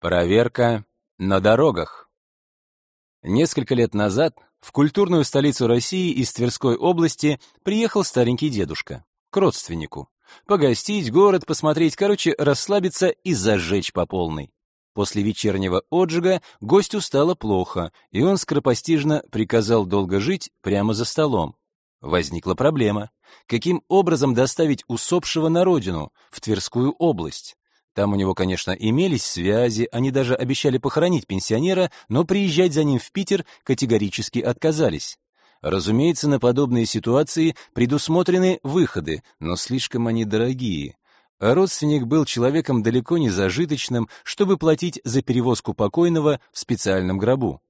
Проверка на дорогах. Несколько лет назад в культурную столицу России из Тверской области приехал старенький дедушка к родственнику. Погостить, город посмотреть, короче, расслабиться и зажечь по полной. После вечернего отжига гостю стало плохо, и он скоропостижно приказал долго жить прямо за столом. Возникла проблема. Каким образом доставить усопшего на родину, в Тверскую область? Там у него, конечно, имелись связи, они даже обещали похоронить пенсионера, но приезжать за ним в Питер категорически отказались. Разумеется, на подобные ситуации предусмотрены выходы, но слишком они дорогие. Родственник был человеком далеко не зажиточным, чтобы платить за перевозку покойного в специальном гробу.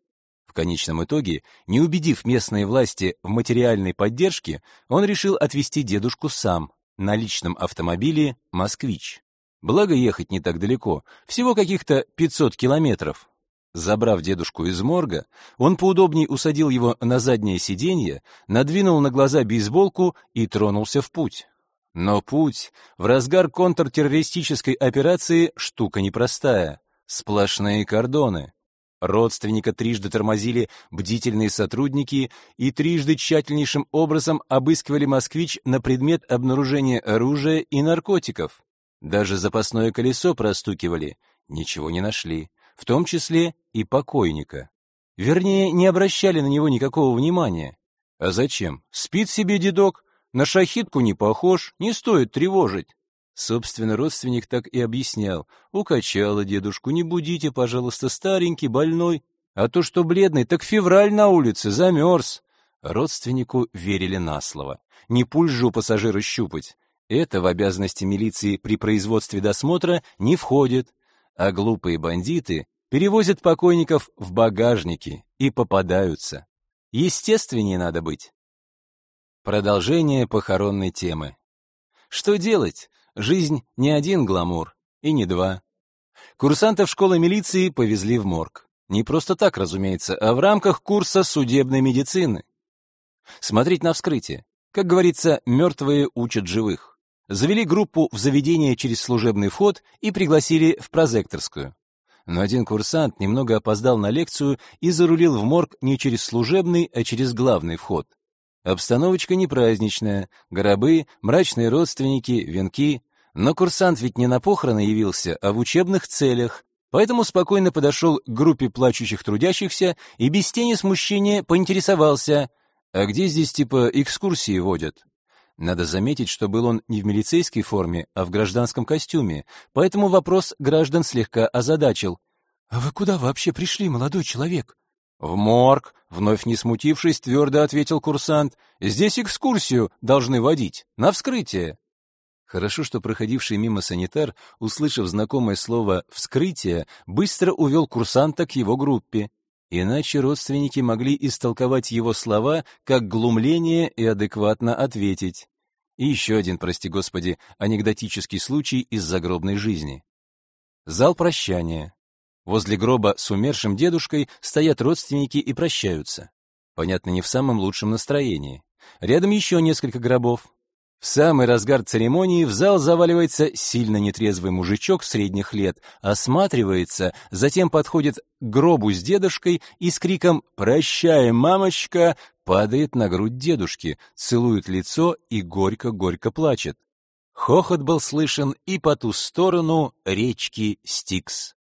В конечном итоге, не убедив местные власти в материальной поддержке, он решил отвезти дедушку сам на личном автомобиле «Москвич». Благо ехать не так далеко, всего каких-то 500 километров. Забрав дедушку из морга, он поудобней усадил его на заднее сиденье, надвинул на глаза бейсболку и тронулся в путь. Но путь в разгар контртеррористической операции штука непростая. Сплошные кордоны. Родственника трижды тормозили бдительные сотрудники и трижды тщательнейшим образом обыскивали москвич на предмет обнаружения оружия и наркотиков. Даже запасное колесо простукивали, ничего не нашли, в том числе и покойника. Вернее, не обращали на него никакого внимания. А зачем? Спит себе дедок, на шахитку не похож, не стоит тревожить. Собственно, родственник так и объяснял. Укачала дедушку, не будите, пожалуйста, старенький, больной. А то, что бледный, так февраль на улице, замерз. Родственнику верили на слово. Не пульс у пассажира щупать. Это в обязанности милиции при производстве досмотра не входит, а глупые бандиты перевозят покойников в багажники и попадаются. Естественнее надо быть. Продолжение похоронной темы. Что делать? Жизнь не один гламур, и не два. Курсантов школы милиции повезли в морг. Не просто так, разумеется, а в рамках курса судебной медицины. Смотреть на вскрытие. Как говорится, мертвые учат живых завели группу в заведение через служебный вход и пригласили в прозекторскую. Но один курсант немного опоздал на лекцию и зарулил в морг не через служебный, а через главный вход. Обстановочка не праздничная, гробы, мрачные родственники, венки. Но курсант ведь не на похороны явился, а в учебных целях, поэтому спокойно подошел к группе плачущих трудящихся и без тени смущения поинтересовался, а где здесь типа экскурсии водят? Надо заметить, что был он не в милицейской форме, а в гражданском костюме, поэтому вопрос граждан слегка озадачил. «А вы куда вообще пришли, молодой человек?» «В морг», — вновь не смутившись, твердо ответил курсант. «Здесь экскурсию должны водить, на вскрытие». Хорошо, что проходивший мимо санитар, услышав знакомое слово «вскрытие», быстро увел курсанта к его группе. Иначе родственники могли истолковать его слова как глумление и адекватно ответить. И еще один, прости господи, анекдотический случай из загробной жизни. Зал прощания. Возле гроба с умершим дедушкой стоят родственники и прощаются. Понятно, не в самом лучшем настроении. Рядом еще несколько гробов. В самый разгар церемонии в зал заваливается сильно нетрезвый мужичок средних лет, осматривается, затем подходит к гробу с дедушкой и с криком «Прощай, мамочка!» падает на грудь дедушки, целует лицо и горько-горько плачет. Хохот был слышен и по ту сторону речки Стикс.